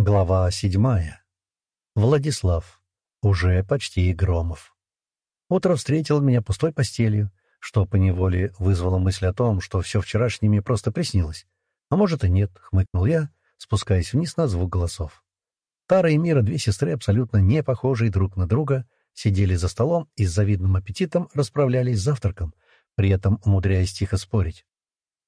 Глава седьмая. Владислав. Уже почти Громов. Утро встретило меня пустой постелью, что поневоле вызвало мысль о том, что все вчерашнее просто приснилось. А может и нет, хмыкнул я, спускаясь вниз на звук голосов. Тара и Мира, две сестры, абсолютно не похожие друг на друга, сидели за столом и с завидным аппетитом расправлялись с завтраком, при этом умудряясь тихо спорить.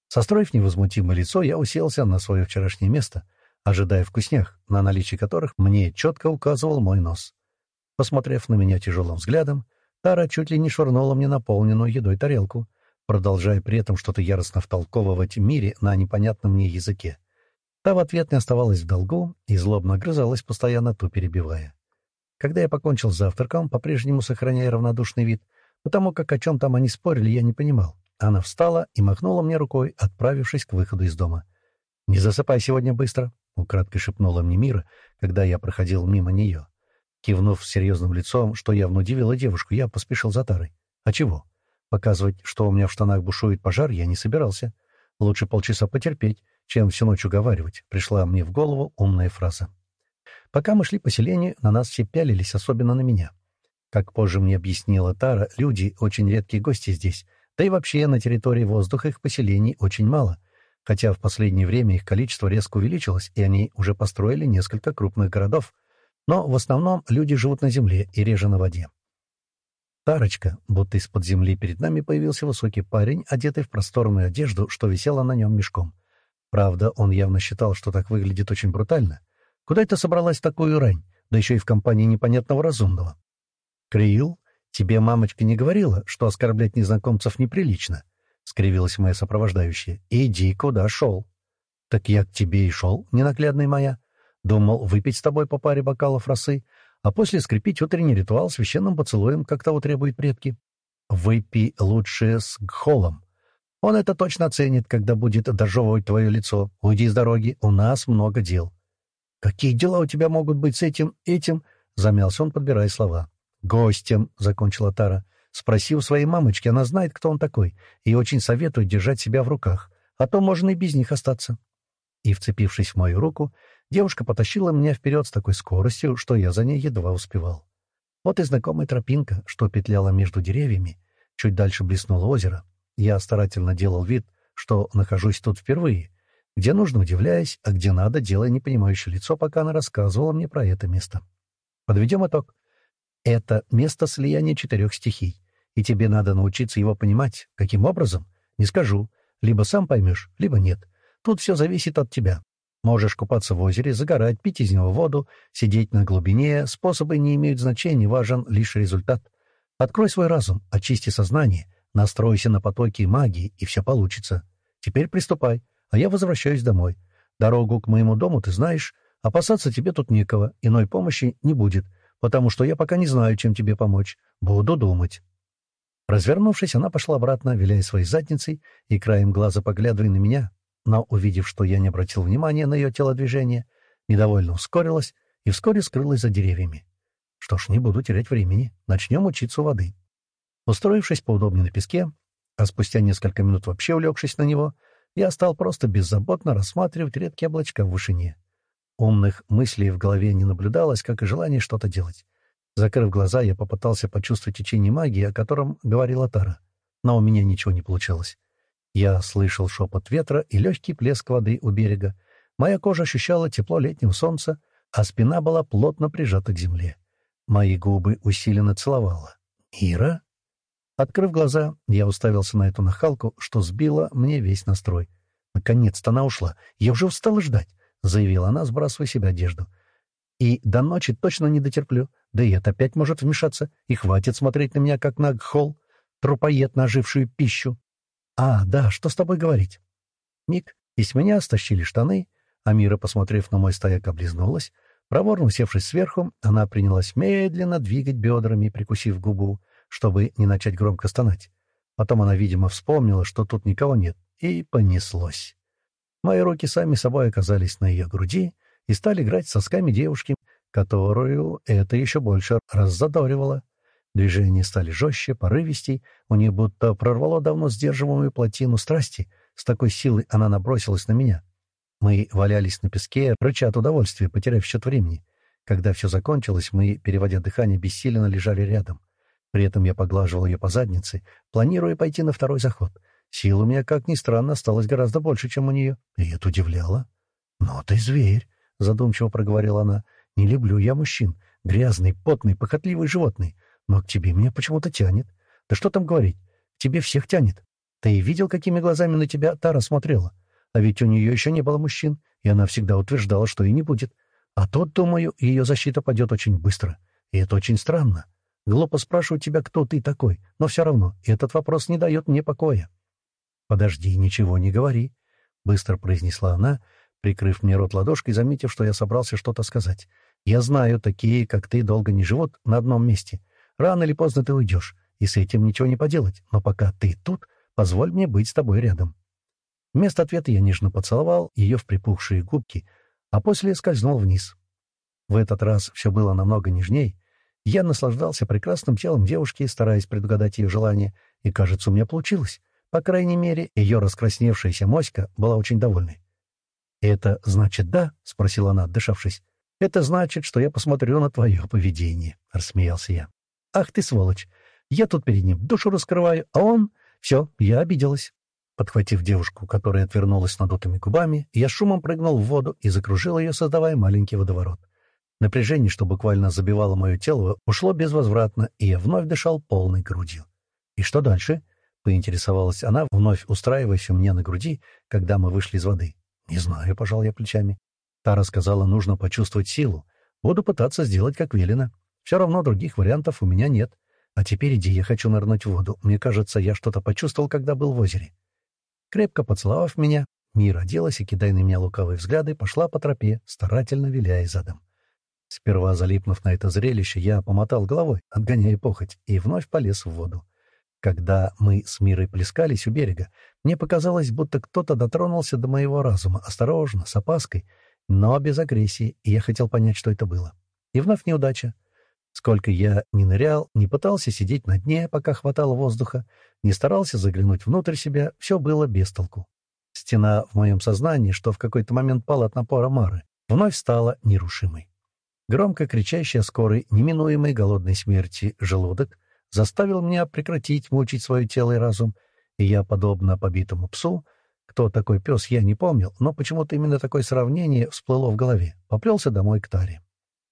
Состроив невозмутимое лицо, я уселся на свое вчерашнее место — ожидая вкуснях, на наличие которых мне четко указывал мой нос. Посмотрев на меня тяжелым взглядом, Тара чуть ли не швырнула мне наполненную едой тарелку, продолжая при этом что-то яростно втолковывать мире на непонятном мне языке. Та в ответ не оставалась в долгу и злобно огрызалась, постоянно ту перебивая. Когда я покончил с завтраком, по-прежнему сохраняя равнодушный вид, потому как о чем там они спорили, я не понимал. Она встала и махнула мне рукой, отправившись к выходу из дома. «Не засыпай сегодня быстро», — украдкой шепнула мне Мира, когда я проходил мимо нее. Кивнув серьезным лицом, что явно удивило девушку, я поспешил за Тарой. А чего? Показывать, что у меня в штанах бушует пожар, я не собирался. Лучше полчаса потерпеть, чем всю ночь уговаривать, пришла мне в голову умная фраза. Пока мы шли по селению, на нас все пялились, особенно на меня. Как позже мне объяснила Тара, люди — очень редкие гости здесь, да и вообще на территории воздуха их поселений очень мало — хотя в последнее время их количество резко увеличилось, и они уже построили несколько крупных городов. Но в основном люди живут на земле и реже на воде. Тарочка, будто из-под земли перед нами появился высокий парень, одетый в просторную одежду, что висела на нем мешком. Правда, он явно считал, что так выглядит очень брутально. Куда это собралась такую рань, да еще и в компании непонятного разумного? Криил, тебе мамочка не говорила, что оскорблять незнакомцев неприлично? — скривилась моя сопровождающая. «Иди, куда шел?» «Так я к тебе и шел, ненаглядная моя. Думал выпить с тобой по паре бокалов росы, а после скрепить утренний ритуал священным поцелуем, как того требуют предки. Выпей лучше с гхолом. Он это точно оценит, когда будет дожевывать твое лицо. Уйди с дороги, у нас много дел». «Какие дела у тебя могут быть с этим, этим?» — замялся он, подбирая слова. «Гостем», — закончила Тара. Спроси у своей мамочки, она знает, кто он такой, и очень советует держать себя в руках, а то можно и без них остаться. И, вцепившись в мою руку, девушка потащила меня вперед с такой скоростью, что я за ней едва успевал. Вот и знакомая тропинка, что петляла между деревьями. Чуть дальше блеснуло озеро. Я старательно делал вид, что нахожусь тут впервые, где нужно удивляясь, а где надо, делая непонимающее лицо, пока она рассказывала мне про это место. Подведем итог. Это место слияния четырех стихий, и тебе надо научиться его понимать. Каким образом? Не скажу. Либо сам поймешь, либо нет. Тут все зависит от тебя. Можешь купаться в озере, загорать, пить из него воду, сидеть на глубине. Способы не имеют значения, важен лишь результат. Открой свой разум, очисти сознание, настройся на потоки магии, и все получится. Теперь приступай, а я возвращаюсь домой. Дорогу к моему дому ты знаешь, опасаться тебе тут некого, иной помощи не будет — потому что я пока не знаю, чем тебе помочь. Буду думать». Развернувшись, она пошла обратно, виляя своей задницей и краем глаза поглядывая на меня, но, увидев, что я не обратил внимания на ее телодвижение, недовольно ускорилась и вскоре скрылась за деревьями. Что ж, не буду терять времени. Начнем учиться у воды. Устроившись поудобнее на песке, а спустя несколько минут вообще улегшись на него, я стал просто беззаботно рассматривать редкие облачка в вышине. Умных мыслей в голове не наблюдалось, как и желание что-то делать. Закрыв глаза, я попытался почувствовать течение магии, о котором говорила Тара. Но у меня ничего не получалось. Я слышал шепот ветра и легкий плеск воды у берега. Моя кожа ощущала тепло летнего солнца, а спина была плотно прижата к земле. Мои губы усиленно целовала. «Ира?» Открыв глаза, я уставился на эту нахалку, что сбила мне весь настрой. Наконец-то она ушла. Я уже устал ждать. — заявила она, сбрасывая себе одежду. «И до ночи точно не дотерплю. Да и это опять может вмешаться. И хватит смотреть на меня, как на гхол, трупоед на ожившую пищу. А, да, что с тобой говорить?» Миг, и с меня стащили штаны, а Мира, посмотрев на мой стояк, облизнулась. Проворно усевшись сверху, она принялась медленно двигать бедрами, прикусив губу, чтобы не начать громко стонать. Потом она, видимо, вспомнила, что тут никого нет, и понеслось. Мои руки сами собой оказались на ее груди и стали играть сосками девушки, которую это еще больше раззадоривало. Движения стали жестче, порывистей, у нее будто прорвало давно сдерживаемую плотину страсти, с такой силой она набросилась на меня. Мы валялись на песке, рыча от удовольствия, потеряв счет времени. Когда все закончилось, мы, переводя дыхание, бессиленно лежали рядом. При этом я поглаживал ее по заднице, планируя пойти на второй заход. Сил у меня, как ни странно, осталось гораздо больше, чем у нее. И это удивляло. «Но ты зверь», — задумчиво проговорила она. «Не люблю я мужчин. Грязный, потный, похотливый животный. Но к тебе меня почему-то тянет. Да что там говорить? К тебе всех тянет. Ты видел, какими глазами на тебя Тара смотрела? А ведь у нее еще не было мужчин, и она всегда утверждала, что и не будет. А тот, думаю, ее защита падет очень быстро. И это очень странно. Глупо спрашивать тебя, кто ты такой, но все равно этот вопрос не дает мне покоя. «Подожди, ничего не говори», — быстро произнесла она, прикрыв мне рот ладошкой, заметив, что я собрался что-то сказать. «Я знаю, такие, как ты, долго не живут на одном месте. Рано или поздно ты уйдешь, и с этим ничего не поделать. Но пока ты тут, позволь мне быть с тобой рядом». Вместо ответа я нежно поцеловал ее в припухшие губки, а после скользнул вниз. В этот раз все было намного нежней. Я наслаждался прекрасным телом девушки, стараясь предугадать ее желание, и, кажется, у меня получилось. По крайней мере, ее раскрасневшаяся моська была очень довольной. «Это значит да?» — спросила она, отдышавшись. «Это значит, что я посмотрю на твое поведение», — рассмеялся я. «Ах ты, сволочь! Я тут перед ним душу раскрываю, а он... Все, я обиделась». Подхватив девушку, которая отвернулась надутыми губами, я шумом прыгнул в воду и закружил ее, создавая маленький водоворот. Напряжение, что буквально забивало мое тело, ушло безвозвратно, и я вновь дышал полной грудью. «И что дальше?» — поинтересовалась она, вновь устраиваясь меня на груди, когда мы вышли из воды. «Не знаю», — пожал я плечами. Тара сказала, нужно почувствовать силу. Буду пытаться сделать, как велено. Все равно других вариантов у меня нет. А теперь иди, я хочу нырнуть в воду. Мне кажется, я что-то почувствовал, когда был в озере. Крепко поцеловав меня, Мира оделась и, кидая на меня лукавые взгляды, пошла по тропе, старательно виляя задом. Сперва залипнув на это зрелище, я помотал головой, отгоняя похоть, и вновь полез в воду. Когда мы с Мирой плескались у берега, мне показалось, будто кто-то дотронулся до моего разума, осторожно, с опаской, но без агрессии, и я хотел понять, что это было. И вновь неудача. Сколько я не нырял, не пытался сидеть на дне, пока хватало воздуха, не старался заглянуть внутрь себя, все было без толку. Стена в моем сознании, что в какой-то момент пала от напора Мары, вновь стала нерушимой. Громко кричащий о скорой, неминуемой голодной смерти желудок заставил меня прекратить мучить свое тело и разум, и я, подобно побитому псу, кто такой пес, я не помнил, но почему-то именно такое сравнение всплыло в голове, поплелся домой к Таре.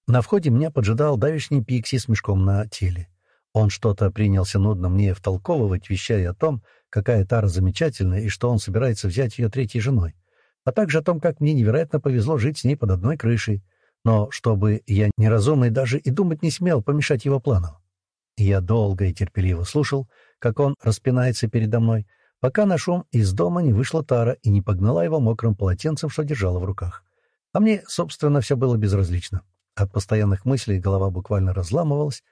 На входе меня поджидал давишний Пикси с мешком на теле. Он что-то принялся нудно мне втолковывать, вещая о том, какая Тара замечательная и что он собирается взять ее третьей женой, а также о том, как мне невероятно повезло жить с ней под одной крышей, но чтобы я неразумный даже и думать не смел помешать его планам. Я долго и терпеливо слушал, как он распинается передо мной, пока на шум из дома не вышла Тара и не погнала его мокрым полотенцем, что держала в руках. А мне, собственно, все было безразлично. От постоянных мыслей голова буквально разламывалась,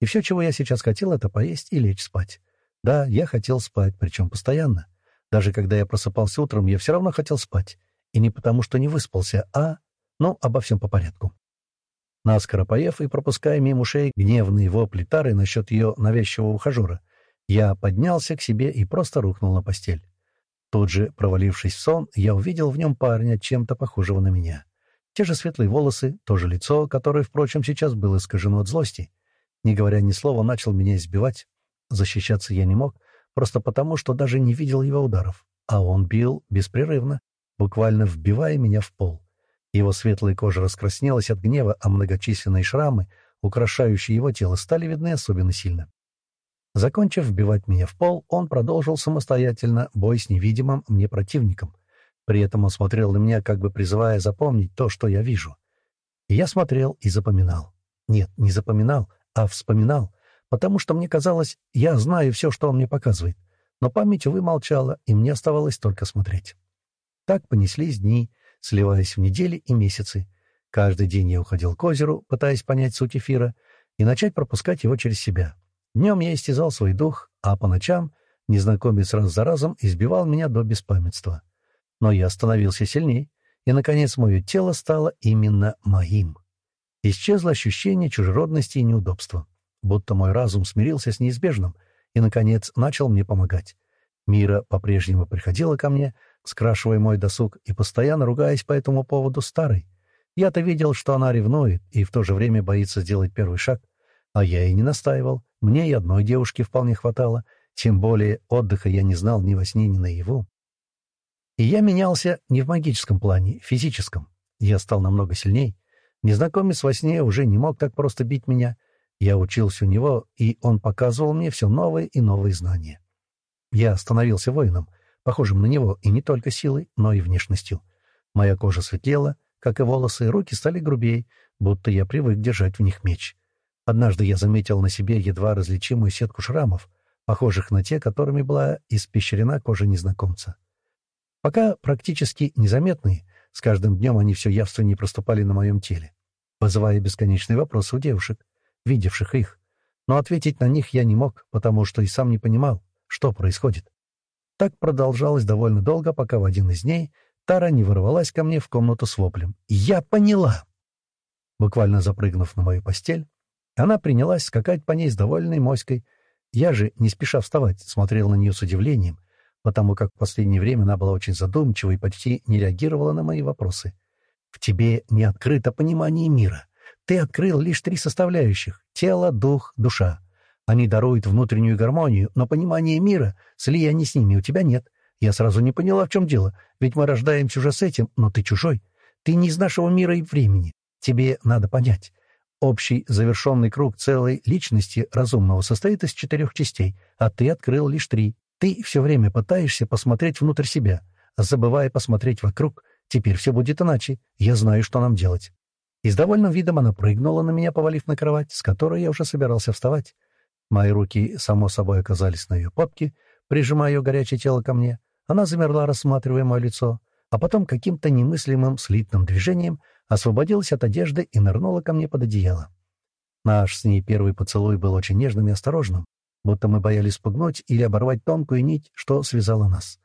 и все, чего я сейчас хотел, это поесть и лечь спать. Да, я хотел спать, причем постоянно. Даже когда я просыпался утром, я все равно хотел спать. И не потому, что не выспался, а... Ну, обо всем по порядку. Наскоро поев и пропуская мимо ушей гневные вопли Тары насчет ее навязчивого ухажера, я поднялся к себе и просто рухнул на постель. Тут же, провалившись в сон, я увидел в нем парня, чем-то похожего на меня. Те же светлые волосы, то же лицо, которое, впрочем, сейчас было искажено от злости. Не говоря ни слова, начал меня избивать. Защищаться я не мог, просто потому, что даже не видел его ударов. А он бил беспрерывно, буквально вбивая меня в пол. Его светлая кожа раскраснелась от гнева, а многочисленные шрамы, украшающие его тело, стали видны особенно сильно. Закончив вбивать меня в пол, он продолжил самостоятельно бой с невидимым мне противником. При этом он смотрел на меня, как бы призывая запомнить то, что я вижу. И я смотрел и запоминал. Нет, не запоминал, а вспоминал, потому что мне казалось, я знаю все, что он мне показывает. Но память, увы, молчала, и мне оставалось только смотреть. Так понеслись дни, сливаясь в недели и месяцы. Каждый день я уходил к озеру, пытаясь понять суть эфира, и начать пропускать его через себя. Днем я истязал свой дух, а по ночам незнакомец раз за разом избивал меня до беспамятства. Но я становился сильней, и, наконец, мое тело стало именно моим. Исчезло ощущение чужеродности и неудобства, будто мой разум смирился с неизбежным и, наконец, начал мне помогать. Мира по-прежнему приходила ко мне, скрашивая мой досуг и постоянно ругаясь по этому поводу старой. Я-то видел, что она ревнует и в то же время боится сделать первый шаг. А я и не настаивал. Мне и одной девушки вполне хватало. Тем более отдыха я не знал ни во сне, ни наяву. И я менялся не в магическом плане, в физическом. Я стал намного сильней. Незнакомец во сне уже не мог так просто бить меня. Я учился у него, и он показывал мне все новые и новые знания. Я становился воином, похожим на него и не только силой, но и внешностью. Моя кожа светлела, как и волосы, руки стали грубее, будто я привык держать в них меч. Однажды я заметил на себе едва различимую сетку шрамов, похожих на те, которыми была испещрена кожа незнакомца. Пока практически незаметные, с каждым днем они все явственнее проступали на моем теле, вызывая бесконечные вопросы у девушек, видевших их. Но ответить на них я не мог, потому что и сам не понимал, что происходит. Так продолжалось довольно долго, пока в один из дней Тара не ворвалась ко мне в комнату с воплем. «Я поняла!» Буквально запрыгнув на мою постель, она принялась скакать по ней с довольной моськой. Я же, не спеша вставать, смотрел на нее с удивлением, потому как в последнее время она была очень задумчива и почти не реагировала на мои вопросы. «В тебе не открыто понимание мира. Ты открыл лишь три составляющих — тело, дух, душа. Они даруют внутреннюю гармонию, но понимание мира, слияние с ними у тебя нет. Я сразу не поняла, в чем дело, ведь мы рождаемся уже с этим, но ты чужой. Ты не из нашего мира и времени. Тебе надо понять. Общий завершенный круг целой личности разумного состоит из четырех частей, а ты открыл лишь три. Ты все время пытаешься посмотреть внутрь себя, забывая посмотреть вокруг. Теперь все будет иначе. Я знаю, что нам делать. И с довольным видом она прыгнула на меня, повалив на кровать, с которой я уже собирался вставать. Мои руки, само собой, оказались на ее попке, прижимая ее горячее тело ко мне. Она замерла, рассматривая мое лицо, а потом каким-то немыслимым слитным движением освободилась от одежды и нырнула ко мне под одеяло. Наш с ней первый поцелуй был очень нежным и осторожным, будто мы боялись спугнуть или оборвать тонкую нить, что связала нас.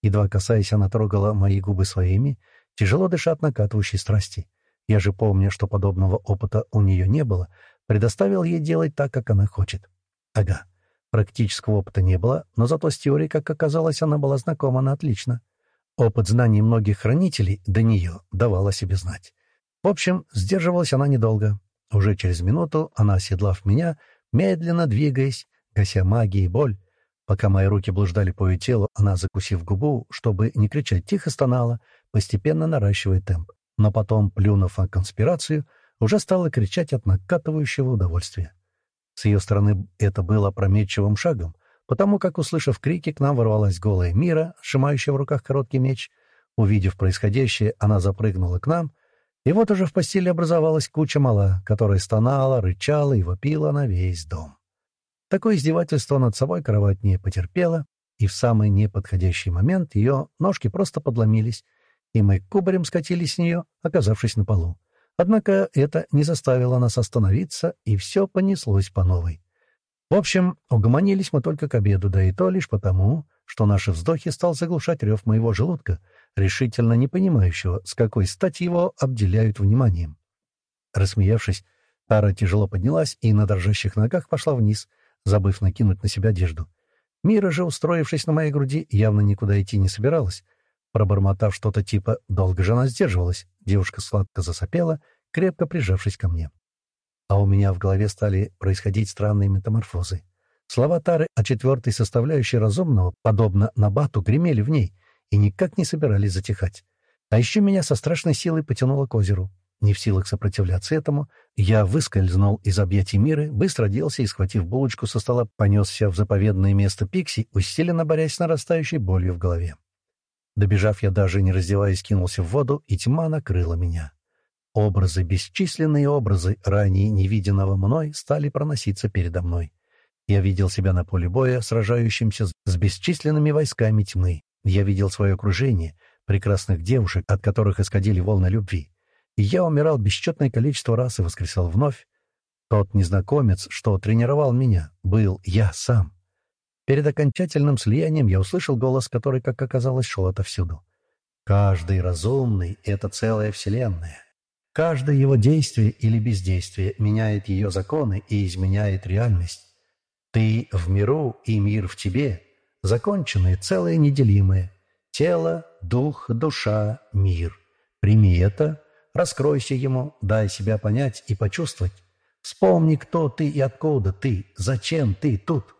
Едва касаясь, она трогала мои губы своими, тяжело дыша от накатывающей страсти. Я же помню, что подобного опыта у нее не было, предоставил ей делать так, как она хочет. Ага. Практического опыта не было, но зато с теорией, как оказалось, она была знакома на отлично. Опыт знаний многих хранителей до нее давал о себе знать. В общем, сдерживалась она недолго. Уже через минуту она, оседлав меня, медленно двигаясь, гася магией и боль, пока мои руки блуждали по ее телу, она, закусив губу, чтобы не кричать, тихо стонала, постепенно наращивая темп. Но потом, плюнув о конспирацию, уже стала кричать от накатывающего удовольствия. С ее стороны это было опрометчивым шагом, потому как, услышав крики, к нам ворвалась голая Мира, сжимающая в руках короткий меч. Увидев происходящее, она запрыгнула к нам, и вот уже в постели образовалась куча мала, которая стонала, рычала и вопила на весь дом. Такое издевательство над собой кровать не потерпела, и в самый неподходящий момент ее ножки просто подломились, и мы кубарем скатились с нее, оказавшись на полу. Однако это не заставило нас остановиться, и все понеслось по новой. В общем, угомонились мы только к обеду, да и то лишь потому, что наши вздохи стал заглушать рев моего желудка, решительно не понимающего, с какой стати его обделяют вниманием. Рассмеявшись, Тара тяжело поднялась и на дрожащих ногах пошла вниз, забыв накинуть на себя одежду. Мира же, устроившись на моей груди, явно никуда идти не собиралась, Пробормотав что-то типа «долго же она сдерживалась», девушка сладко засопела, крепко прижавшись ко мне. А у меня в голове стали происходить странные метаморфозы. Слова Тары о четвертой составляющей разумного, подобно Набату, гремели в ней и никак не собирались затихать. А еще меня со страшной силой потянуло к озеру. Не в силах сопротивляться этому, я выскользнул из объятий мира, быстро оделся и, схватив булочку со стола, понесся в заповедное место Пикси, усиленно борясь с нарастающей болью в голове. Добежав, я даже не раздеваясь, кинулся в воду, и тьма накрыла меня. Образы, бесчисленные образы ранее невиденного мной, стали проноситься передо мной. Я видел себя на поле боя, сражающимся с бесчисленными войсками тьмы. Я видел свое окружение, прекрасных девушек, от которых исходили волны любви. И я умирал бесчетное количество раз и воскресал вновь. Тот незнакомец, что тренировал меня, был я сам. Перед окончательным слиянием я услышал голос, который, как оказалось, шел отовсюду. Каждый разумный — это целая вселенная. Каждое его действие или бездействие меняет ее законы и изменяет реальность. Ты в миру и мир в тебе, законченное, целое, неделимое. Тело, дух, душа, мир. Прими это, раскройся ему, дай себя понять и почувствовать. Вспомни, кто ты и откуда ты, зачем ты тут.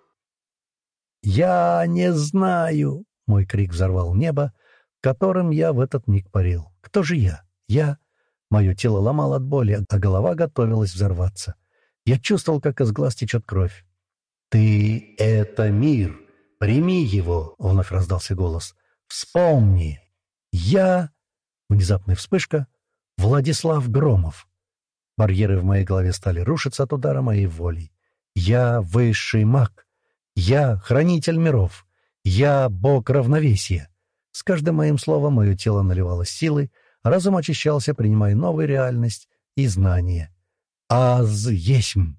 «Я не знаю!» — мой крик взорвал небо, которым я в этот миг парил. «Кто же я? Я...» Мое тело ломало от боли, а голова готовилась взорваться. Я чувствовал, как из глаз течет кровь. «Ты — это мир! Прими его!» — вновь раздался голос. «Вспомни! Я...» Внезапная вспышка. «Владислав Громов!» Барьеры в моей голове стали рушиться от удара моей воли. «Я высший маг! Я хранитель миров! Я бог равновесия!» С каждым моим словом мое тело наливалось силой, разум очищался, принимая новую реальность и знания. «Аз есмь!»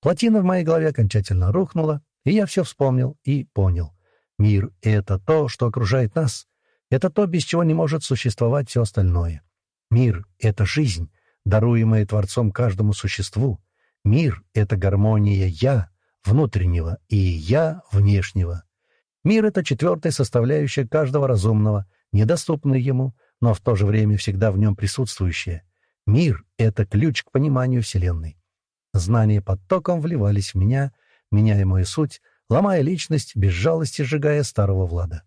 Плотина в моей голове окончательно рухнула, и я все вспомнил и понял. Мир — это то, что окружает нас. Это то, без чего не может существовать все остальное. Мир — это жизнь, даруемая Творцом каждому существу. Мир — это гармония «я» внутреннего и «я» внешнего. Мир — это четвертая составляющая каждого разумного, недоступная ему, но в то же время всегда в нем присутствующая. Мир — это ключ к пониманию Вселенной. Знания потоком вливались в меня, меняя мою суть, ломая личность, без жалости сжигая старого Влада.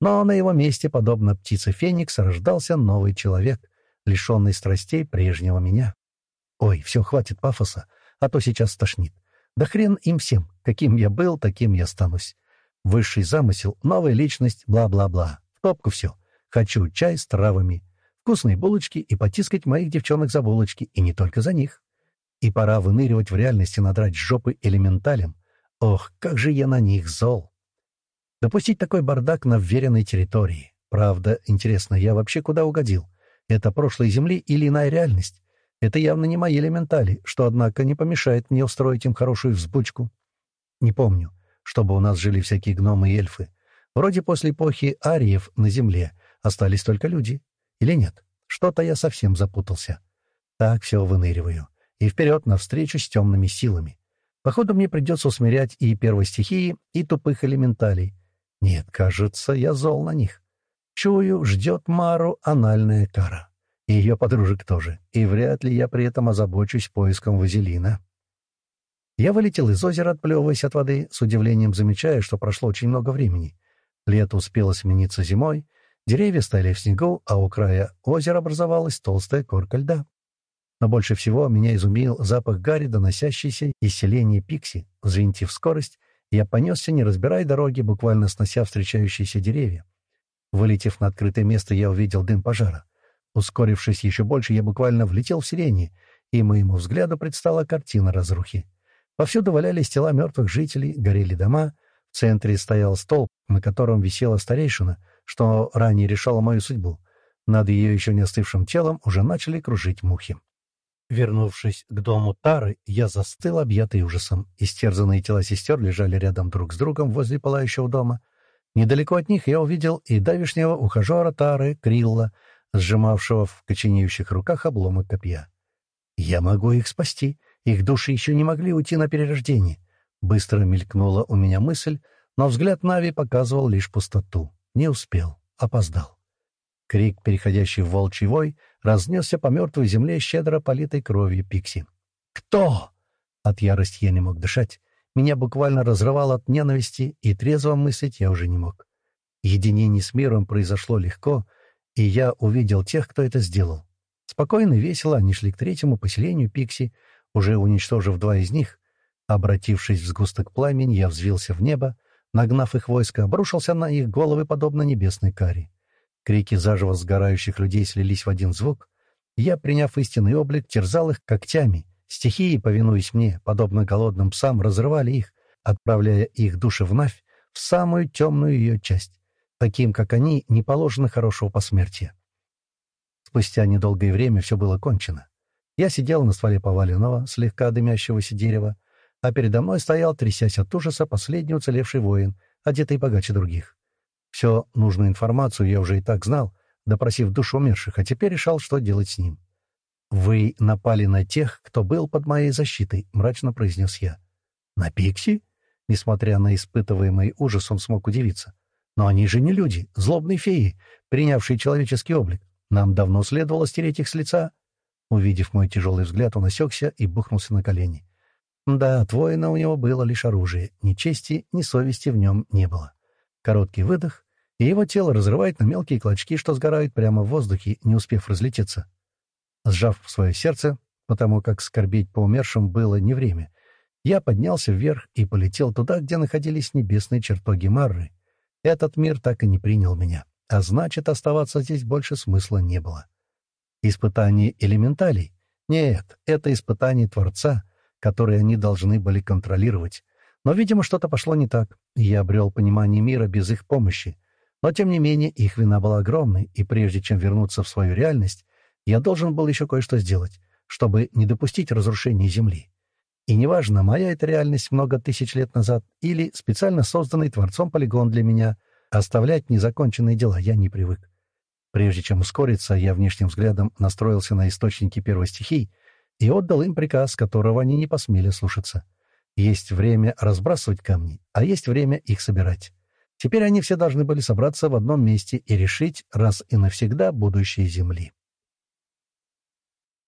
Но на его месте, подобно птице Феникс, рождался новый человек, лишенный страстей прежнего меня. Ой, все, хватит пафоса, а то сейчас стошнит. Да хрен им всем, каким я был, таким я останусь. Высший замысел, новая личность, бла-бла-бла. В топку все. Хочу чай с травами, вкусные булочки и потискать моих девчонок за булочки, и не только за них. И пора выныривать в реальности, надрать жопы элементалям. Ох, как же я на них зол. Допустить такой бардак на вверенной территории. Правда, интересно, я вообще куда угодил? Это прошлой Земли или иная реальность? Это явно не мои элементали, что, однако, не помешает мне устроить им хорошую взбучку. Не помню, чтобы у нас жили всякие гномы и эльфы. Вроде после эпохи ариев на Земле остались только люди. Или нет? Что-то я совсем запутался. Так все выныриваю. И вперед навстречу с темными силами. Походу, мне придется усмирять и первой стихии, и тупых элементалей. Нет, кажется, я зол на них. Чую, ждет Мару анальная кара. И ее подружек тоже. И вряд ли я при этом озабочусь поиском вазелина. Я вылетел из озера, отплевываясь от воды, с удивлением замечая, что прошло очень много времени. Лето успело смениться зимой, деревья стояли в снегу, а у края озера образовалась толстая корка льда. Но больше всего меня изумил запах гари, доносящийся из селения Пикси. Взвинтив скорость, я понесся, не разбирая дороги, буквально снося встречающиеся деревья. Вылетев на открытое место, я увидел дым пожара. Ускорившись еще больше, я буквально влетел в сирени, и моему взгляду предстала картина разрухи. Повсюду валялись тела мертвых жителей, горели дома. В центре стоял столб, на котором висела старейшина, что ранее решала мою судьбу. Над ее еще не остывшим телом уже начали кружить мухи. Вернувшись к дому Тары, я застыл, объятый ужасом. Истерзанные тела сестер лежали рядом друг с другом возле пылающего дома — Недалеко от них я увидел и давишнего ухажера Тары, Крилла, сжимавшего в коченеющих руках обломок копья. «Я могу их спасти. Их души еще не могли уйти на перерождение». Быстро мелькнула у меня мысль, но взгляд Нави показывал лишь пустоту. Не успел, опоздал. Крик, переходящий в волчий вой, разнесся по мертвой земле, щедро политой кровью Пикси. «Кто?» От ярости я не мог дышать. Меня буквально разрывало от ненависти, и трезво мыслить я уже не мог. Единение с миром произошло легко, и я увидел тех, кто это сделал. Спокойно и весело они шли к третьему поселению Пикси, уже уничтожив два из них. Обратившись в сгусток пламени, я взвился в небо, нагнав их войско, обрушился на их головы, подобно небесной каре. Крики заживо сгорающих людей слились в один звук. Я, приняв истинный облик, терзал их когтями, Стихии, повинуясь мне, подобно голодным псам, разрывали их, отправляя их души в Навь, в самую темную ее часть. Таким, как они, не положено хорошего посмертия. Спустя недолгое время все было кончено. Я сидел на стволе поваленного, слегка дымящегося дерева, а передо мной стоял, трясясь от ужаса, последний уцелевший воин, одетый богаче других. Всю нужную информацию я уже и так знал, допросив душу умерших, а теперь решал, что делать с ним. «Вы напали на тех, кто был под моей защитой», — мрачно произнес я. «На Пикси?» Несмотря на испытываемый ужас, он смог удивиться. Но они же не люди, злобные феи, принявшие человеческий облик. Нам давно следовало стереть их с лица. Увидев мой тяжелый взгляд, он осекся и бухнулся на колени. Да, от у него было лишь оружие, ни чести, ни совести в нем не было. Короткий выдох, и его тело разрывает на мелкие клочки, что сгорают прямо в воздухе, не успев разлететься. Сжав свое сердце, потому как скорбеть по умершим было не время, я поднялся вверх и полетел туда, где находились небесные чертоги Марры. Этот мир так и не принял меня, а значит, оставаться здесь больше смысла не было. Испытание элементалей? Нет, это испытание Творца, которое они должны были контролировать. Но, видимо, что-то пошло не так, и я обрел понимание мира без их помощи. Но, тем не менее, их вина была огромной, и прежде чем вернуться в свою реальность, я должен был еще кое-что сделать, чтобы не допустить разрушения Земли. И неважно, моя это реальность много тысяч лет назад или специально созданный Творцом полигон для меня, оставлять незаконченные дела я не привык. Прежде чем ускориться, я внешним взглядом настроился на источники первой стихии и отдал им приказ, которого они не посмели слушаться. Есть время разбрасывать камни, а есть время их собирать. Теперь они все должны были собраться в одном месте и решить раз и навсегда будущее Земли.